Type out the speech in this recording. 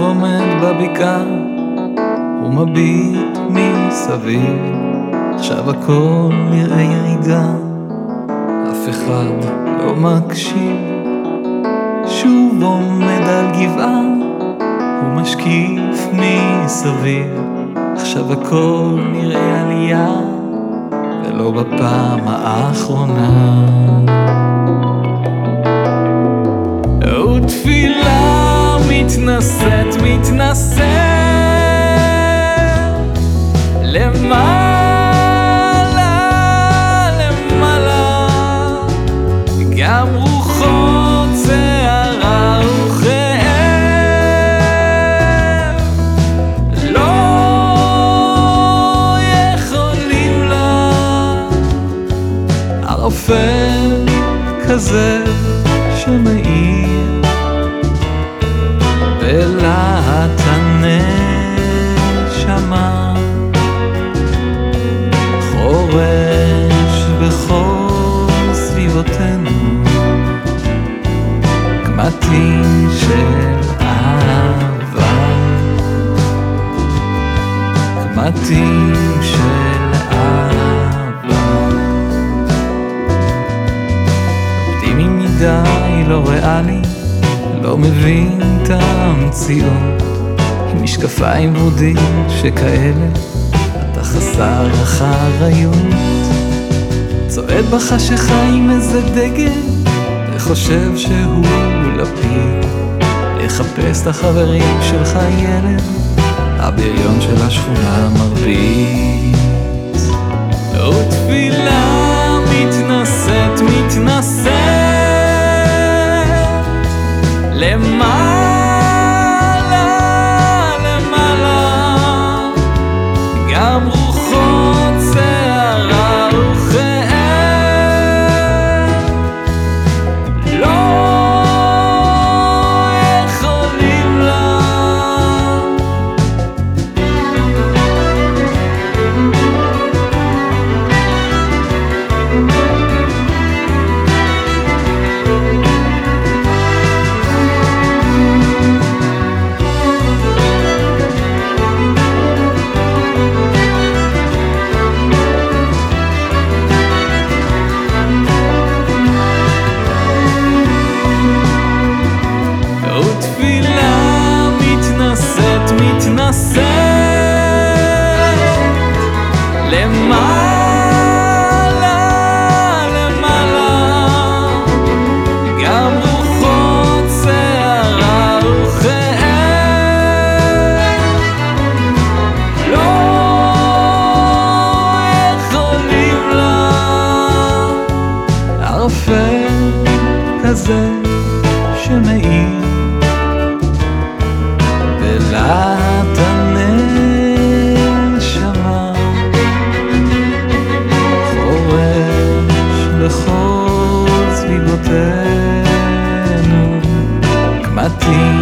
שוב עומד בבקעה ומביט מסביב. עכשיו הכל נראה ירידה אף אחד לא מקשיב. שוב עומד על גבעה ומשקיף מסביב. עכשיו הכל נראה עלייה ולא בפעם האחרונה למעלה, למעלה. גם רוחות שערה וכאב לא יכולים לה. ערפל כזה קמטים של אהבה. קמטים של אהבה. אופטימי מדי לא ריאלי לא מבין את המציאות. עם משקפיים ורודים שכאלה אתה חסר אחריות. צועד בחשיכה עם איזה דגל וחושב שהוא לפיד לחפש את החברים שלך ילד הבריון של השכונה מרביץ ותפילה כזה שמאיר בלהט הנשמה חורש בכל סביבותינו קמטים